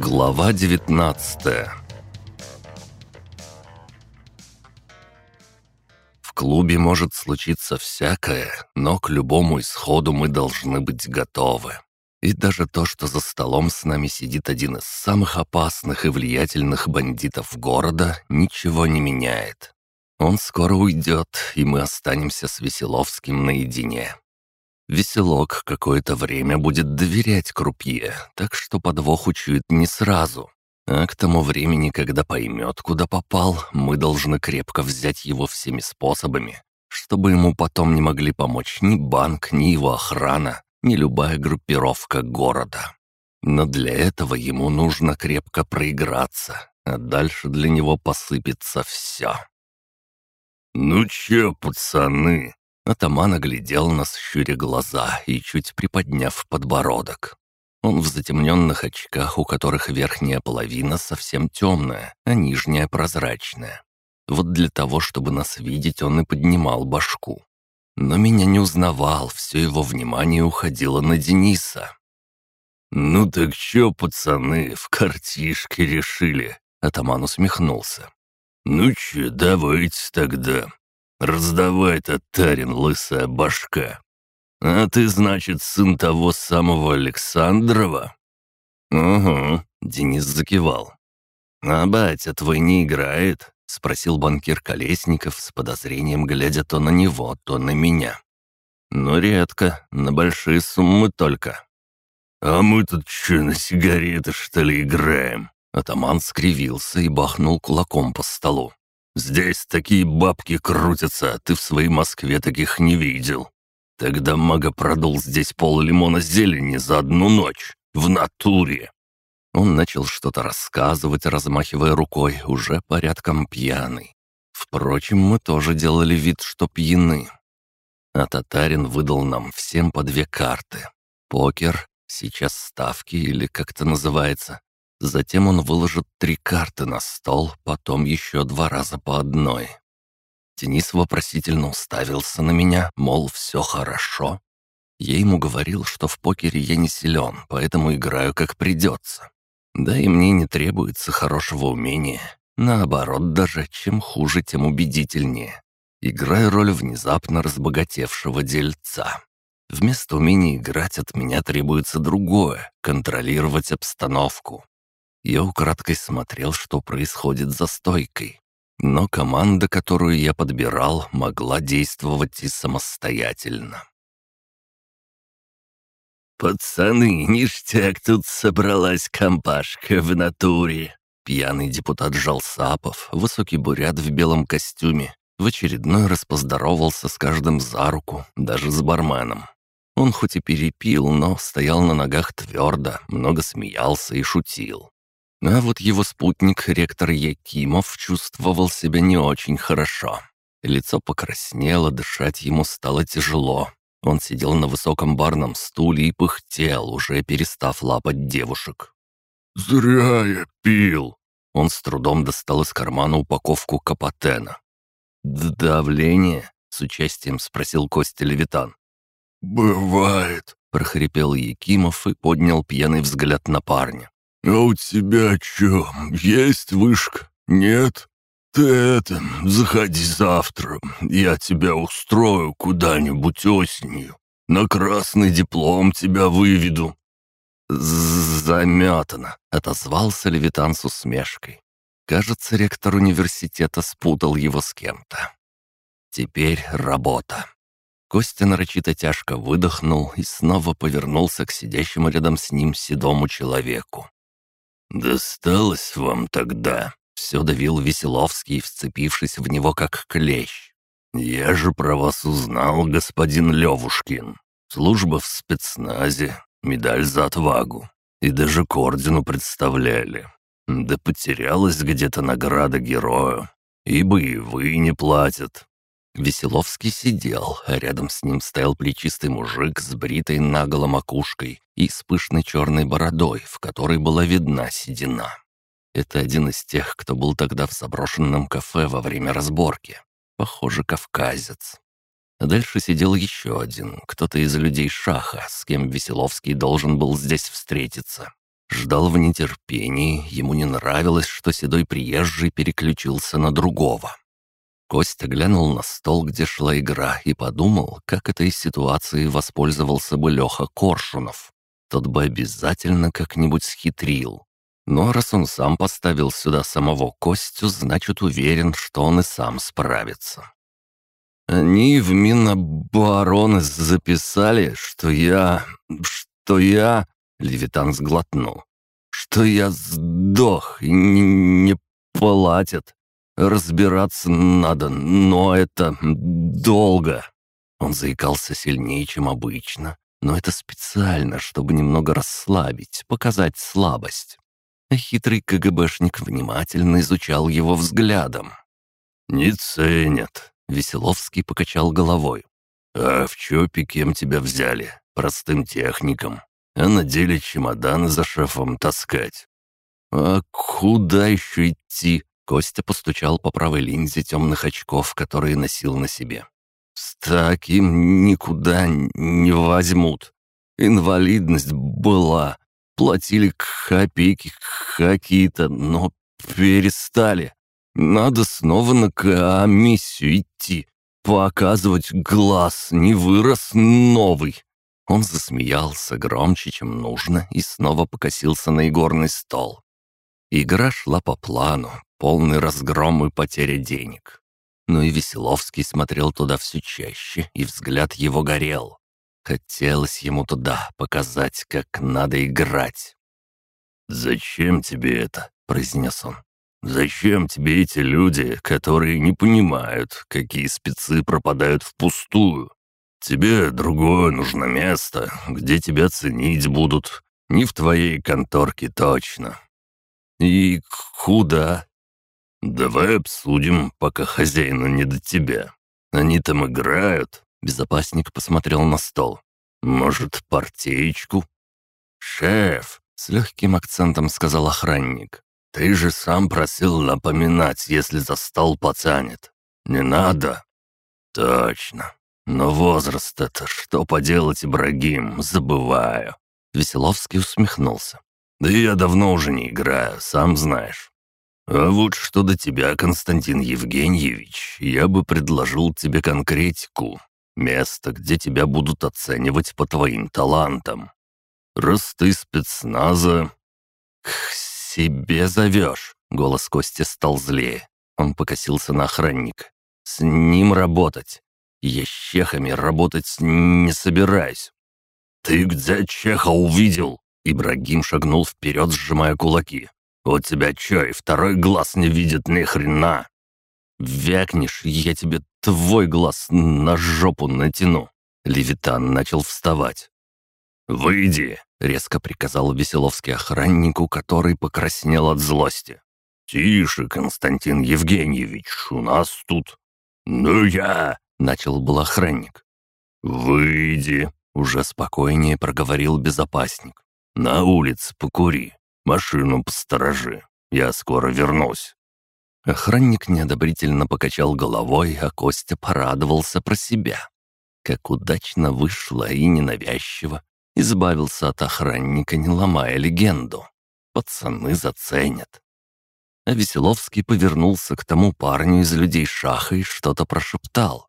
Глава 19 В клубе может случиться всякое, но к любому исходу мы должны быть готовы. И даже то, что за столом с нами сидит один из самых опасных и влиятельных бандитов города, ничего не меняет. Он скоро уйдет, и мы останемся с Веселовским наедине. Веселок какое-то время будет доверять крупье, так что подвох учует не сразу. А к тому времени, когда поймет, куда попал, мы должны крепко взять его всеми способами, чтобы ему потом не могли помочь ни банк, ни его охрана, ни любая группировка города. Но для этого ему нужно крепко проиграться, а дальше для него посыпется все. «Ну чё, пацаны?» Атаман оглядел нас, щуря глаза и чуть приподняв подбородок. Он в затемненных очках, у которых верхняя половина совсем темная, а нижняя прозрачная. Вот для того, чтобы нас видеть, он и поднимал башку. Но меня не узнавал, все его внимание уходило на Дениса. «Ну так чё, пацаны, в картишке решили?» Атаман усмехнулся. «Ну че, давайте тогда. Раздавай, татарин, лысая башка. А ты, значит, сын того самого Александрова?» «Угу», — Денис закивал. «А батя твой не играет?» — спросил банкир Колесников с подозрением, глядя то на него, то на меня. «Ну, редко, на большие суммы только». «А мы тут что, на сигареты, что ли, играем?» Атаман скривился и бахнул кулаком по столу. «Здесь такие бабки крутятся, а ты в своей Москве таких не видел. Тогда мага продул здесь пол лимона зелени за одну ночь. В натуре!» Он начал что-то рассказывать, размахивая рукой, уже порядком пьяный. Впрочем, мы тоже делали вид, что пьяны. А татарин выдал нам всем по две карты. Покер, сейчас ставки или как это называется, Затем он выложит три карты на стол, потом еще два раза по одной. Денис вопросительно уставился на меня, мол, все хорошо. Я ему говорил, что в покере я не силен, поэтому играю как придется. Да и мне не требуется хорошего умения. Наоборот, даже чем хуже, тем убедительнее. Играю роль внезапно разбогатевшего дельца. Вместо умения играть от меня требуется другое — контролировать обстановку. Я украдкой смотрел, что происходит за стойкой. Но команда, которую я подбирал, могла действовать и самостоятельно. «Пацаны, ништяк, тут собралась компашка в натуре!» Пьяный депутат Жалсапов, высокий бурят в белом костюме, в очередной раз поздоровался с каждым за руку, даже с барменом. Он хоть и перепил, но стоял на ногах твердо, много смеялся и шутил. А вот его спутник, ректор Якимов, чувствовал себя не очень хорошо. Лицо покраснело, дышать ему стало тяжело. Он сидел на высоком барном стуле и пыхтел, уже перестав лапать девушек. «Зря я пил!» Он с трудом достал из кармана упаковку капотена. «Давление?» — с участием спросил Костя Левитан. «Бывает», — прохрипел Якимов и поднял пьяный взгляд на парня. «А у тебя чё, есть вышка? Нет? Ты это, заходи завтра, я тебя устрою куда-нибудь осенью. На красный диплом тебя выведу». «Заметано», — отозвался Левитан с усмешкой. Кажется, ректор университета спутал его с кем-то. Теперь работа. Костя нарочито тяжко выдохнул и снова повернулся к сидящему рядом с ним седому человеку. «Досталось вам тогда?» — все давил Веселовский, вцепившись в него как клещ. «Я же про вас узнал, господин Левушкин. Служба в спецназе, медаль за отвагу. И даже к ордену представляли. Да потерялась где-то награда герою. И боевые не платят. Веселовский сидел, а рядом с ним стоял плечистый мужик с бритой наголо макушкой и с пышной черной бородой, в которой была видна седина. Это один из тех, кто был тогда в заброшенном кафе во время разборки. Похоже, кавказец. Дальше сидел еще один, кто-то из людей Шаха, с кем Веселовский должен был здесь встретиться. Ждал в нетерпении, ему не нравилось, что седой приезжий переключился на другого. Костя глянул на стол, где шла игра, и подумал, как этой ситуацией воспользовался бы Леха Коршунов. Тот бы обязательно как-нибудь схитрил. Но раз он сам поставил сюда самого Костю, значит уверен, что он и сам справится. Они в Минобороны записали, что я... что я... Левитан сглотнул. Что я сдох и не, не платят. Разбираться надо, но это долго. Он заикался сильнее, чем обычно, но это специально, чтобы немного расслабить, показать слабость. Хитрый КГБшник внимательно изучал его взглядом. «Не ценят», — Веселовский покачал головой. «А в ЧОПе кем тебя взяли? Простым техником. А на деле чемоданы за шефом таскать». «А куда еще идти?» Костя постучал по правой линзе темных очков, которые носил на себе. «С таким никуда не возьмут. Инвалидность была. Платили копейки какие-то, но перестали. Надо снова на комиссию идти. Показывать глаз, не вырос новый». Он засмеялся громче, чем нужно, и снова покосился на игорный стол. Игра шла по плану, полный разгром и потеря денег. Но и Веселовский смотрел туда все чаще, и взгляд его горел. Хотелось ему туда показать, как надо играть. «Зачем тебе это?» — произнес он. «Зачем тебе эти люди, которые не понимают, какие спецы пропадают впустую? Тебе другое нужно место, где тебя ценить будут. Не в твоей конторке точно». «И куда?» «Давай обсудим, пока хозяину не до тебя. Они там играют». Безопасник посмотрел на стол. «Может, партеечку?» «Шеф», — с легким акцентом сказал охранник. «Ты же сам просил напоминать, если за стол потянет. Не надо?» «Точно. Но возраст это, что поделать, Ибрагим, забываю». Веселовский усмехнулся. «Да я давно уже не играю, сам знаешь. А вот что до тебя, Константин Евгеньевич, я бы предложил тебе конкретику. Место, где тебя будут оценивать по твоим талантам. Раз ты спецназа... «К себе зовешь!» — голос Кости стал злее. Он покосился на охранника. «С ним работать. Я с чехами работать не собираюсь». «Ты где чеха увидел?» Ибрагим шагнул вперед, сжимая кулаки. «У тебя чё, и второй глаз не видит ни хрена?» «Вякнешь, я тебе твой глаз на жопу натяну!» Левитан начал вставать. «Выйди!» — резко приказал Веселовский охраннику, который покраснел от злости. «Тише, Константин Евгеньевич, у нас тут...» «Ну я...» — начал был охранник. «Выйди!» — уже спокойнее проговорил безопасник. «На улице покури. Машину посторожи. Я скоро вернусь». Охранник неодобрительно покачал головой, а Костя порадовался про себя. Как удачно вышло и ненавязчиво. Избавился от охранника, не ломая легенду. Пацаны заценят. А Веселовский повернулся к тому парню из людей шаха и что-то прошептал.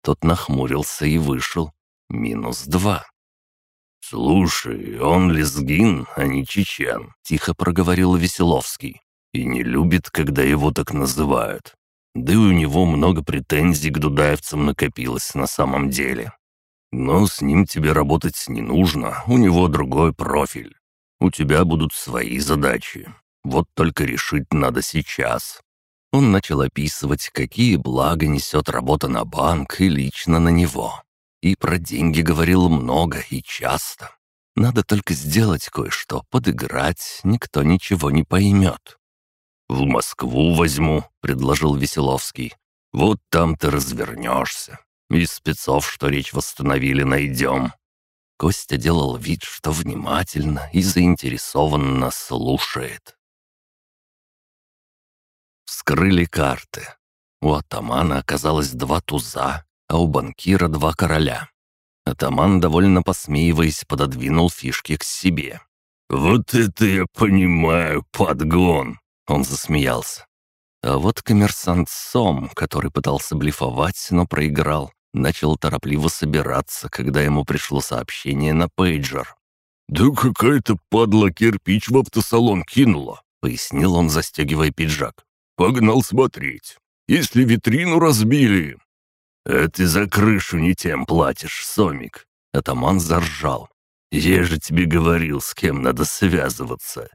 Тот нахмурился и вышел. Минус два. «Слушай, он лезгин, а не чечен», — тихо проговорил Веселовский. «И не любит, когда его так называют. Да и у него много претензий к дудаевцам накопилось на самом деле. Но с ним тебе работать не нужно, у него другой профиль. У тебя будут свои задачи. Вот только решить надо сейчас». Он начал описывать, какие блага несет работа на банк и лично на него. И про деньги говорил много и часто. Надо только сделать кое-что, подыграть, никто ничего не поймет. «В Москву возьму», — предложил Веселовский. «Вот там ты развернешься. И спецов, что речь восстановили, найдем». Костя делал вид, что внимательно и заинтересованно слушает. Вскрыли карты. У атамана оказалось два туза а у банкира два короля. Атаман, довольно посмеиваясь, пододвинул фишки к себе. «Вот это я понимаю, подгон!» Он засмеялся. А вот коммерсант Сом, который пытался блефовать, но проиграл, начал торопливо собираться, когда ему пришло сообщение на пейджер. «Да какая-то падла кирпич в автосалон кинула», — пояснил он, застегивая пиджак. «Погнал смотреть. Если витрину разбили...» «А ты за крышу не тем платишь, Сомик». Атаман заржал. «Я же тебе говорил, с кем надо связываться.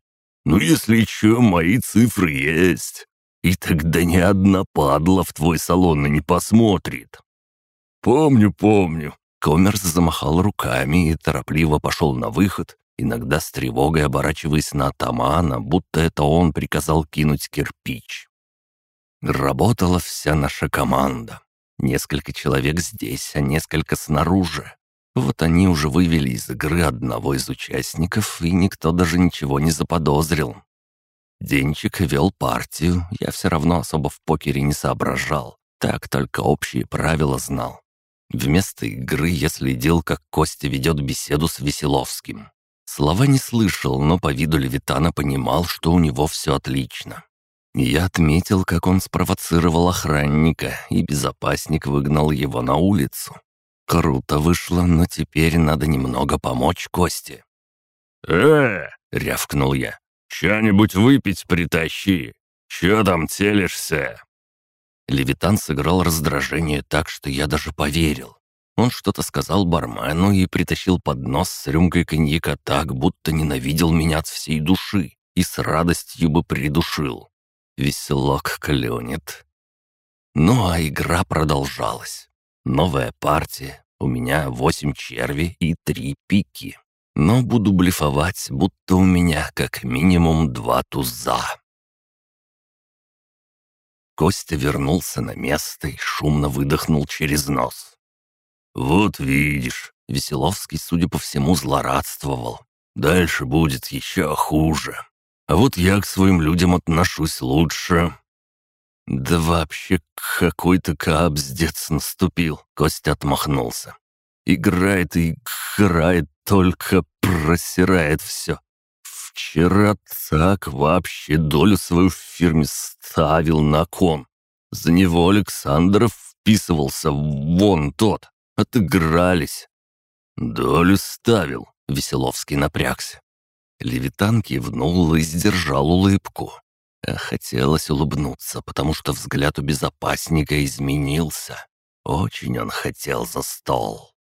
Ну, если что, мои цифры есть. И тогда ни одна падла в твой салон не посмотрит». «Помню, помню». Коммерс замахал руками и торопливо пошел на выход, иногда с тревогой оборачиваясь на атамана, будто это он приказал кинуть кирпич. Работала вся наша команда. Несколько человек здесь, а несколько снаружи. Вот они уже вывели из игры одного из участников, и никто даже ничего не заподозрил. Денчик вел партию, я все равно особо в покере не соображал, так только общие правила знал. Вместо игры я следил, как Костя ведет беседу с Веселовским. Слова не слышал, но по виду Левитана понимал, что у него все отлично. Я отметил, как он спровоцировал охранника, и безопасник выгнал его на улицу. Круто вышло, но теперь надо немного помочь Косте. «Э!» — рявкнул я. «Чё-нибудь выпить притащи! Чё там телишься?» Левитан сыграл раздражение так, что я даже поверил. Он что-то сказал бармену и притащил поднос с рюмкой коньяка так, будто ненавидел меня от всей души и с радостью бы придушил. Веселок клюнет. Ну а игра продолжалась. Новая партия. У меня восемь черви и три пики. Но буду блефовать, будто у меня как минимум два туза. Костя вернулся на место и шумно выдохнул через нос. «Вот видишь», — Веселовский, судя по всему, злорадствовал. «Дальше будет еще хуже. А вот я к своим людям отношусь лучше». «Да вообще какой-то капздец наступил», — Костя отмахнулся. «Играет и играет, только просирает все. Вчера так вообще долю свою в фирме ставил на кон. За него Александров вписывался, вон тот. Отыгрались. Долю ставил, Веселовский напрягся. Левитан кивнул и сдержал улыбку. А хотелось улыбнуться, потому что взгляд у безопасника изменился. Очень он хотел за стол.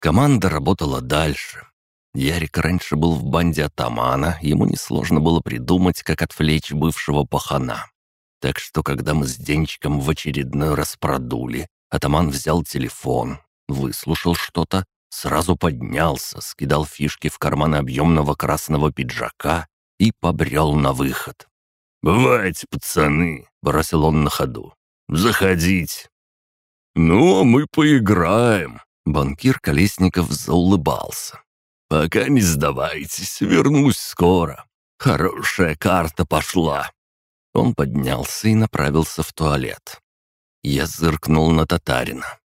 Команда работала дальше. Ярик раньше был в банде атамана, ему несложно было придумать, как отвлечь бывшего пахана. Так что, когда мы с Денчиком в очередной раз продули, атаман взял телефон, выслушал что-то Сразу поднялся, скидал фишки в карманы объемного красного пиджака и побрел на выход. «Бывайте, пацаны!» — бросил он на ходу. «Заходить!» «Ну, а мы поиграем!» Банкир Колесников заулыбался. «Пока не сдавайтесь, вернусь скоро. Хорошая карта пошла!» Он поднялся и направился в туалет. Я зыркнул на татарина.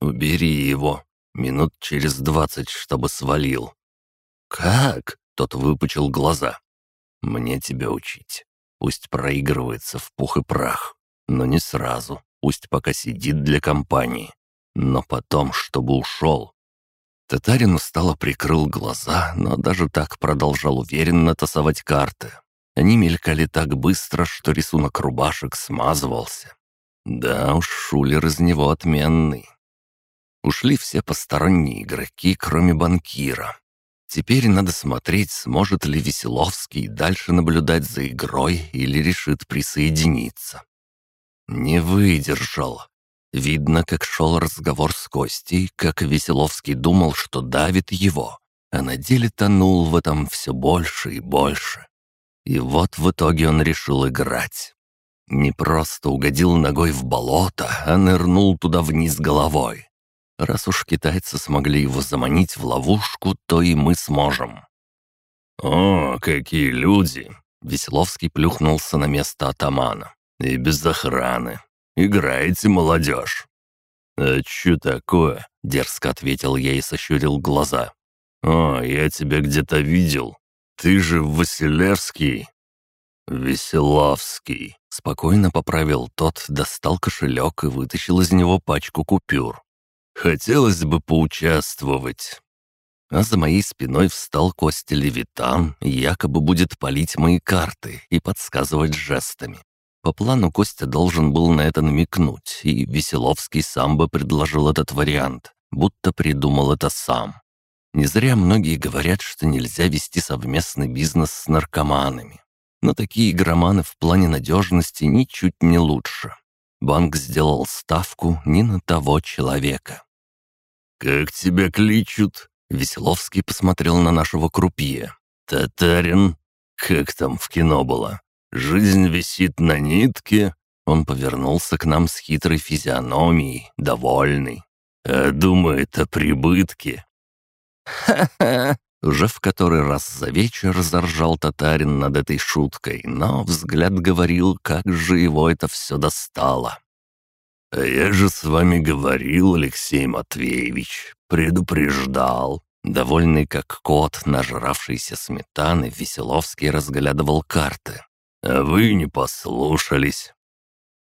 «Убери его», Минут через двадцать, чтобы свалил. «Как?» — тот выпучил глаза. «Мне тебя учить. Пусть проигрывается в пух и прах, но не сразу. Пусть пока сидит для компании. Но потом, чтобы ушел». Татарин устало прикрыл глаза, но даже так продолжал уверенно тасовать карты. Они мелькали так быстро, что рисунок рубашек смазывался. Да уж, шулер из него отменный. Ушли все посторонние игроки, кроме банкира. Теперь надо смотреть, сможет ли Веселовский дальше наблюдать за игрой или решит присоединиться. Не выдержал. Видно, как шел разговор с Костей, как Веселовский думал, что давит его, а на деле тонул в этом все больше и больше. И вот в итоге он решил играть. Не просто угодил ногой в болото, а нырнул туда вниз головой. Раз уж китайцы смогли его заманить в ловушку, то и мы сможем». «О, какие люди!» Веселовский плюхнулся на место атамана. «И без охраны. Играете, молодежь!» «А чё такое?» — дерзко ответил я и сощурил глаза. «О, я тебя где-то видел. Ты же Василевский?» «Веселовский», — спокойно поправил тот, достал кошелек и вытащил из него пачку купюр. «Хотелось бы поучаствовать». А за моей спиной встал Костя Левитан, якобы будет палить мои карты и подсказывать жестами. По плану Костя должен был на это намекнуть, и Веселовский сам бы предложил этот вариант, будто придумал это сам. Не зря многие говорят, что нельзя вести совместный бизнес с наркоманами. Но такие игроманы в плане надежности ничуть не лучше. Банк сделал ставку не на того человека. «Как тебя кличут?» Веселовский посмотрел на нашего крупье. «Татарин? Как там в кино было? Жизнь висит на нитке?» Он повернулся к нам с хитрой физиономией, довольный. «А думает о прибытке. «Ха-ха!» Уже в который раз за вечер заржал татарин над этой шуткой, но взгляд говорил, как же его это все достало. «А я же с вами говорил, Алексей Матвеевич, предупреждал». Довольный как кот, нажравшийся сметаны, Веселовский разглядывал карты. «А вы не послушались.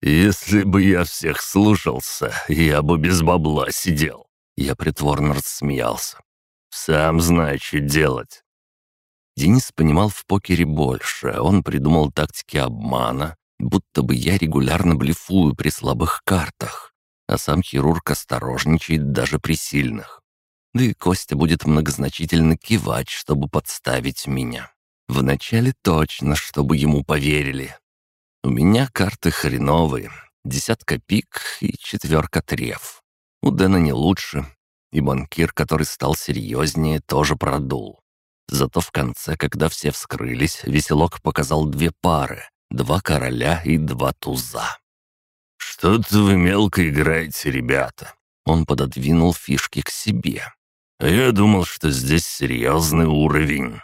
Если бы я всех слушался, я бы без бабла сидел». Я притворно рассмеялся. Сам знаю, что делать». Денис понимал в покере больше. Он придумал тактики обмана, будто бы я регулярно блефую при слабых картах, а сам хирург осторожничает даже при сильных. Да и Костя будет многозначительно кивать, чтобы подставить меня. Вначале точно, чтобы ему поверили. У меня карты хреновые, десятка пик и четверка треф. У Дэна не лучше, и банкир, который стал серьезнее, тоже продул. Зато в конце, когда все вскрылись, веселок показал две пары, два короля и два туза. «Что-то вы мелко играете, ребята». Он пододвинул фишки к себе. «Я думал, что здесь серьезный уровень».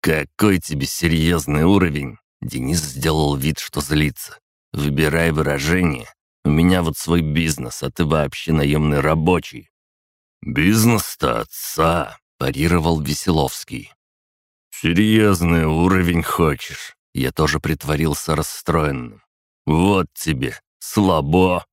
«Какой тебе серьезный уровень?» Денис сделал вид, что злится. «Выбирай выражение. У меня вот свой бизнес, а ты вообще наемный рабочий. «Бизнес-то отца», — парировал Веселовский. «Серьезный уровень хочешь?» Я тоже притворился расстроенным. «Вот тебе, слабо!»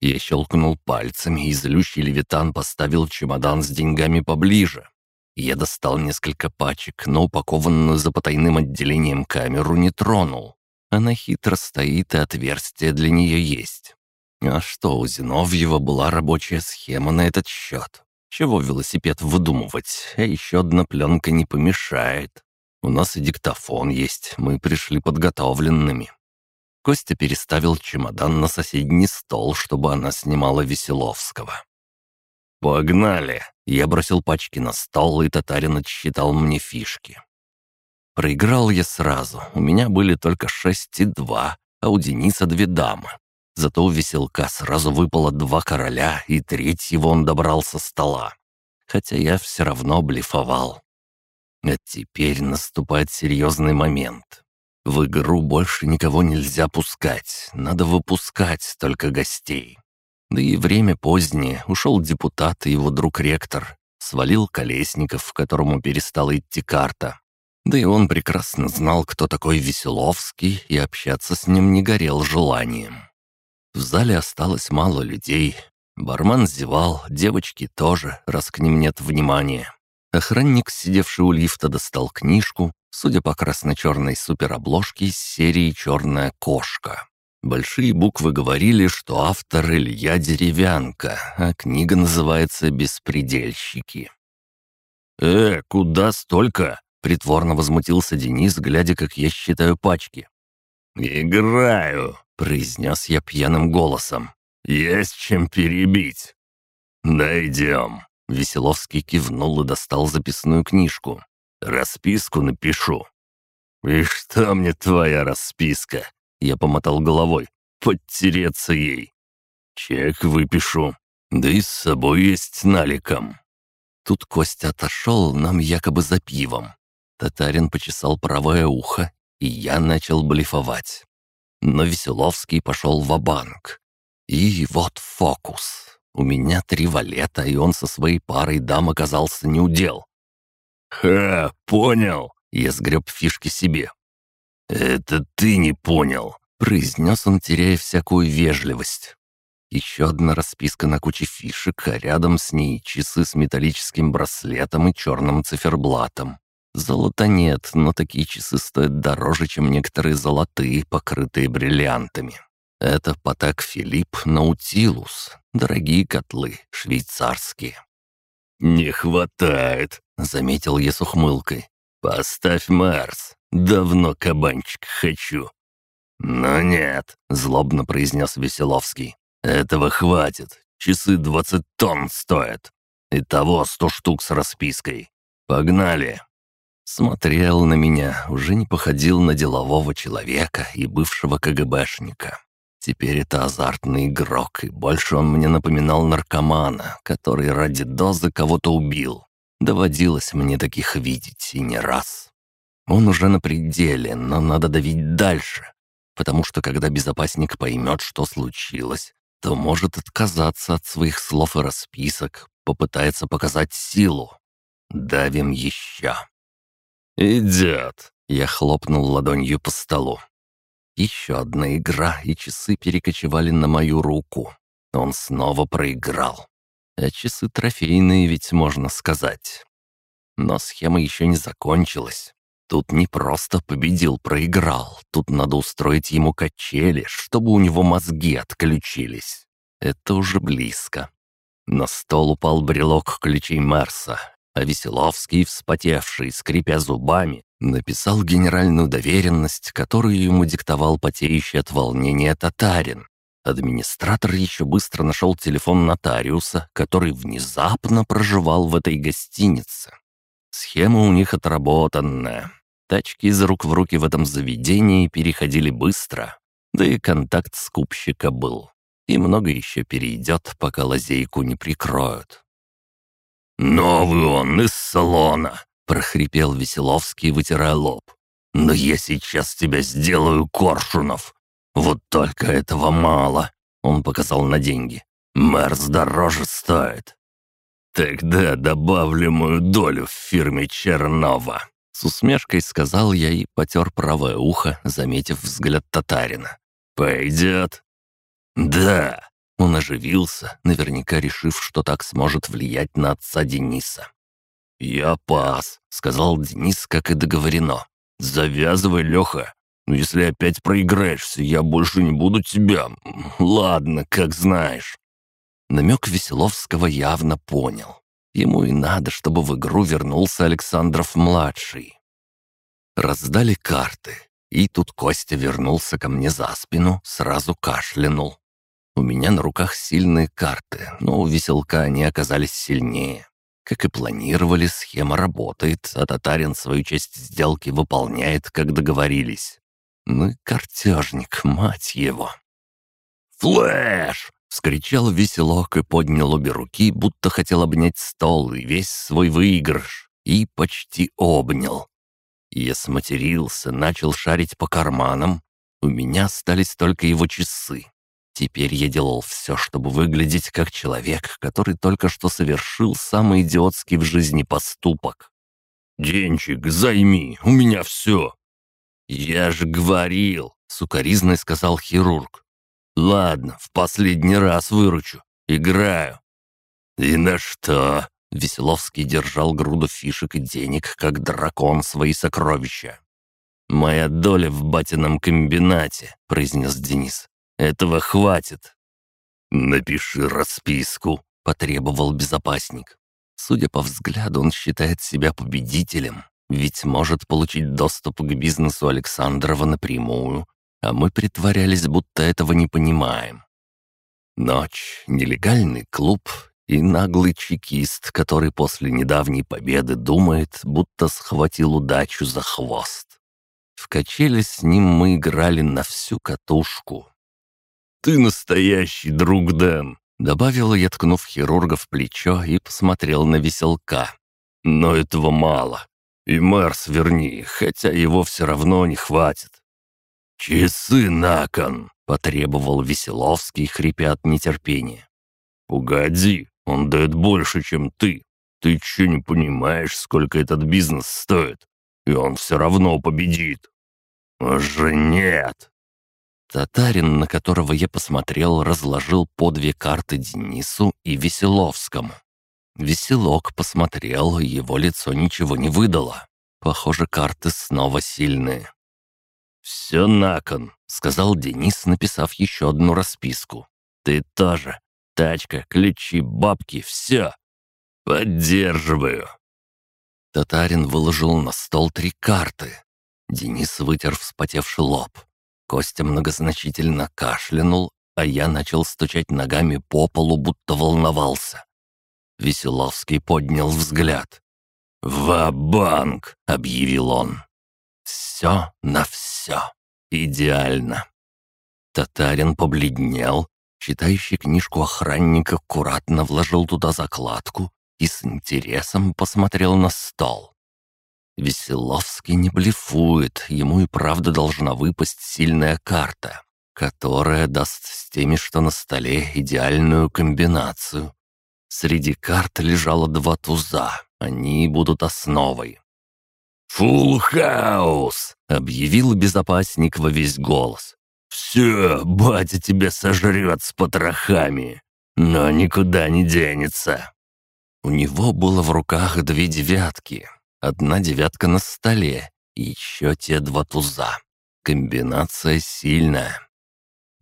Я щелкнул пальцами, и злющий левитан поставил чемодан с деньгами поближе. Я достал несколько пачек, но упакованную за потайным отделением камеру не тронул. Она хитро стоит, и отверстие для нее есть. А что, у Зиновьева была рабочая схема на этот счет. Чего велосипед выдумывать, а еще одна пленка не помешает. У нас и диктофон есть, мы пришли подготовленными. Костя переставил чемодан на соседний стол, чтобы она снимала Веселовского. «Погнали!» Я бросил пачки на стол, и татарин отсчитал мне фишки. Проиграл я сразу, у меня были только шесть и два, а у Дениса две дамы. Зато у веселка сразу выпало два короля, и третьего он добрал со стола. Хотя я все равно блефовал. А теперь наступает серьезный момент. В игру больше никого нельзя пускать, надо выпускать только гостей. Да и время позднее, ушел депутат и его друг-ректор, свалил Колесников, которому перестала идти карта. Да и он прекрасно знал, кто такой Веселовский, и общаться с ним не горел желанием. В зале осталось мало людей. Бармен зевал, девочки тоже, раз к ним нет внимания. Охранник, сидевший у лифта, достал книжку, судя по красно-черной суперобложке из серии «Черная кошка». Большие буквы говорили, что автор Илья Деревянка, а книга называется «Беспредельщики». «Э, куда столько?» — притворно возмутился Денис, глядя, как я считаю пачки. «Играю», произнес я пьяным голосом. «Есть чем перебить». «Дойдем». Веселовский кивнул и достал записную книжку. «Расписку напишу». «И что мне твоя расписка?» Я помотал головой. «Подтереться ей». «Чек выпишу. Да и с собой есть наликом». Тут Костя отошел нам якобы за пивом. Татарин почесал правое ухо, и я начал блефовать. Но Веселовский пошел в банк И вот фокус. У меня три валета, и он со своей парой дам оказался неудел. «Ха, понял!» — я сгреб фишки себе. «Это ты не понял», — произнес он, теряя всякую вежливость. Еще одна расписка на куче фишек, а рядом с ней часы с металлическим браслетом и черным циферблатом. Золота нет, но такие часы стоят дороже, чем некоторые золотые, покрытые бриллиантами. Это Патек Филипп Наутилус. Дорогие котлы, швейцарские. «Не хватает», — заметил я с ухмылкой. «Поставь Марс. Давно кабанчик хочу». «Но нет», — злобно произнес Веселовский. «Этого хватит. Часы двадцать тонн стоят. Итого сто штук с распиской. Погнали!» Смотрел на меня, уже не походил на делового человека и бывшего КГБшника. Теперь это азартный игрок, и больше он мне напоминал наркомана, который ради дозы кого-то убил. Доводилось мне таких видеть и не раз. Он уже на пределе, но надо давить дальше, потому что когда безопасник поймет, что случилось, то может отказаться от своих слов и расписок, попытается показать силу. Давим еще. «Идет!» — я хлопнул ладонью по столу. Еще одна игра, и часы перекочевали на мою руку. Он снова проиграл. А часы трофейные ведь можно сказать. Но схема еще не закончилась. Тут не просто победил-проиграл. Тут надо устроить ему качели, чтобы у него мозги отключились. Это уже близко. На стол упал брелок ключей Марса, а Веселовский, вспотевший, скрипя зубами, написал генеральную доверенность, которую ему диктовал потеющий от волнения татарин. Администратор еще быстро нашел телефон нотариуса, который внезапно проживал в этой гостинице. Схема у них отработанная. Тачки из рук в руки в этом заведении переходили быстро, да и контакт скупщика был. И много еще перейдет, пока лазейку не прикроют. «Новый он из салона!» — прохрипел Веселовский, вытирая лоб. «Но я сейчас тебя сделаю, Коршунов! Вот только этого мало!» — он показал на деньги. «Мерс дороже стоит!» «Тогда добавлю мою долю в фирме Чернова!» С усмешкой сказал я и потер правое ухо, заметив взгляд татарина. «Пойдет?» «Да!» Он оживился, наверняка решив, что так сможет влиять на отца Дениса. «Я пас», — сказал Денис, как и договорено. «Завязывай, Леха. Но если опять проиграешься, я больше не буду тебя. Ладно, как знаешь». Намек Веселовского явно понял. Ему и надо, чтобы в игру вернулся Александров-младший. Раздали карты, и тут Костя вернулся ко мне за спину, сразу кашлянул. У меня на руках сильные карты, но у веселка они оказались сильнее. Как и планировали, схема работает, а татарин свою часть сделки выполняет, как договорились. Ну и картежник, мать его. «Флэш!» — вскричал веселок и поднял обе руки, будто хотел обнять стол и весь свой выигрыш, и почти обнял. Я сматерился, начал шарить по карманам. У меня остались только его часы. Теперь я делал все, чтобы выглядеть как человек, который только что совершил самый идиотский в жизни поступок. «Денчик, займи, у меня все!» «Я же говорил!» — сукоризной сказал хирург. «Ладно, в последний раз выручу. Играю». «И на что?» — Веселовский держал груду фишек и денег, как дракон свои сокровища. «Моя доля в батином комбинате», — произнес Денис. Этого хватит». «Напиши расписку», — потребовал безопасник. Судя по взгляду, он считает себя победителем, ведь может получить доступ к бизнесу Александрова напрямую, а мы притворялись, будто этого не понимаем. Ночь, нелегальный клуб и наглый чекист, который после недавней победы думает, будто схватил удачу за хвост. В качели с ним мы играли на всю катушку, «Ты настоящий друг, Дэн!» Добавила я, ткнув хирурга в плечо и посмотрел на веселка. «Но этого мало. И Марс верни, хотя его все равно не хватит». «Часы на кон!» — потребовал Веселовский, хрипя от нетерпения. «Угоди, он дает больше, чем ты». Ты че не понимаешь, сколько этот бизнес стоит? И он все равно победит. Уже нет. Татарин, на которого я посмотрел, разложил по две карты Денису и Веселовскому. Веселок посмотрел, его лицо ничего не выдало. Похоже, карты снова сильные. «Все на кон», — сказал Денис, написав еще одну расписку. «Ты тоже. Тачка, ключи, бабки, все. Поддерживаю». Татарин выложил на стол три карты. Денис вытер вспотевший лоб. Костя многозначительно кашлянул, а я начал стучать ногами по полу, будто волновался. Веселовский поднял взгляд. «Ва-банк!» — объявил он. «Все на все. Идеально». Татарин побледнел, читающий книжку охранник аккуратно вложил туда закладку и с интересом посмотрел на стол. Веселовский не блефует, ему и правда должна выпасть сильная карта, которая даст с теми, что на столе, идеальную комбинацию. Среди карт лежало два туза, они будут основой. «Фулл хаус!» — объявил безопасник во весь голос. «Все, батя тебя сожрет с потрохами, но никуда не денется». У него было в руках две девятки. Одна девятка на столе и еще те два туза. Комбинация сильная.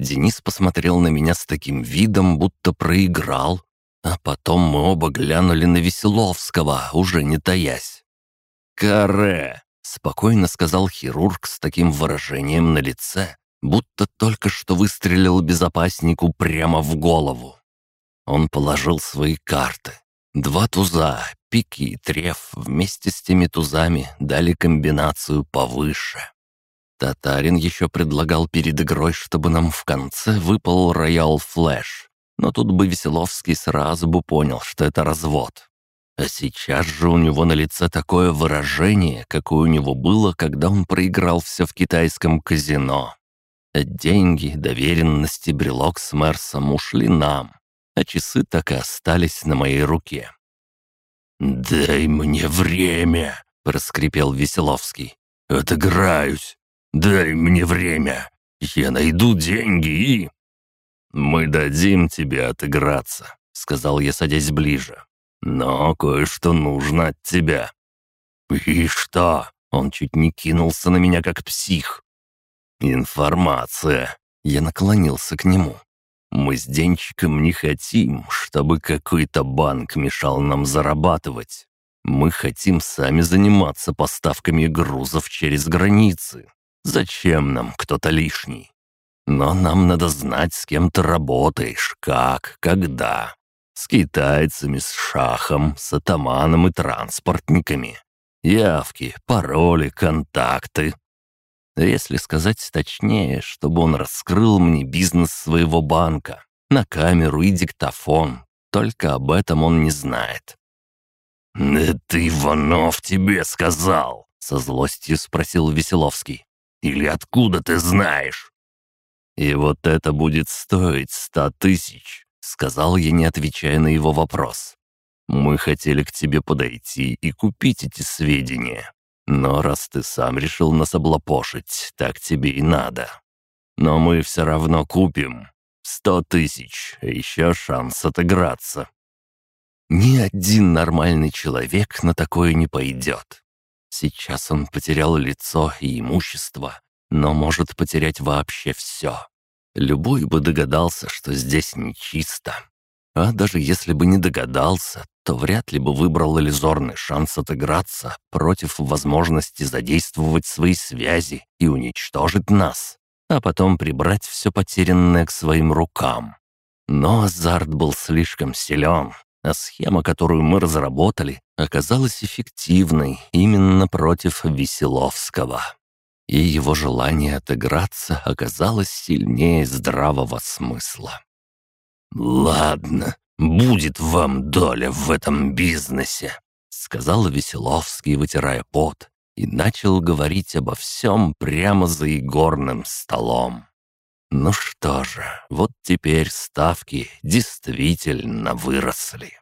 Денис посмотрел на меня с таким видом, будто проиграл, а потом мы оба глянули на Веселовского, уже не таясь. «Каре!» — спокойно сказал хирург с таким выражением на лице, будто только что выстрелил безопаснику прямо в голову. Он положил свои карты. Два туза, пики и треф вместе с теми тузами дали комбинацию повыше. Татарин еще предлагал перед игрой, чтобы нам в конце выпал роял флэш. Но тут бы Веселовский сразу бы понял, что это развод. А сейчас же у него на лице такое выражение, какое у него было, когда он проиграл все в китайском казино. Деньги, доверенности, брелок с Мерсом ушли нам, а часы так и остались на моей руке. «Дай мне время!» — проскрипел Веселовский. «Отыграюсь! Дай мне время! Я найду деньги и...» «Мы дадим тебе отыграться», — сказал я, садясь ближе. «Но кое-что нужно от тебя». «И что?» — он чуть не кинулся на меня, как псих. «Информация». Я наклонился к нему. «Мы с Денчиком не хотим, чтобы какой-то банк мешал нам зарабатывать. Мы хотим сами заниматься поставками грузов через границы. Зачем нам кто-то лишний? Но нам надо знать, с кем ты работаешь, как, когда. С китайцами, с шахом, с атаманом и транспортниками. Явки, пароли, контакты. Если сказать точнее, чтобы он раскрыл мне бизнес своего банка, на камеру и диктофон, только об этом он не знает. «Это Иванов тебе сказал?» — со злостью спросил Веселовский. «Или откуда ты знаешь?» «И вот это будет стоить ста тысяч», — сказал я, не отвечая на его вопрос. «Мы хотели к тебе подойти и купить эти сведения. Но раз ты сам решил нас облапошить, так тебе и надо. Но мы все равно купим. Сто тысяч, а еще шанс отыграться». Ни один нормальный человек на такое не пойдет. Сейчас он потерял лицо и имущество, но может потерять вообще все. Любой бы догадался, что здесь нечисто. А даже если бы не догадался, то вряд ли бы выбрал иллюзорный шанс отыграться против возможности задействовать свои связи и уничтожить нас, а потом прибрать все потерянное к своим рукам. Но азарт был слишком силен, а схема, которую мы разработали, оказалась эффективной именно против Веселовского и его желание отыграться оказалось сильнее здравого смысла. «Ладно, будет вам доля в этом бизнесе», — сказал Веселовский, вытирая пот, и начал говорить обо всем прямо за игорным столом. Ну что же, вот теперь ставки действительно выросли.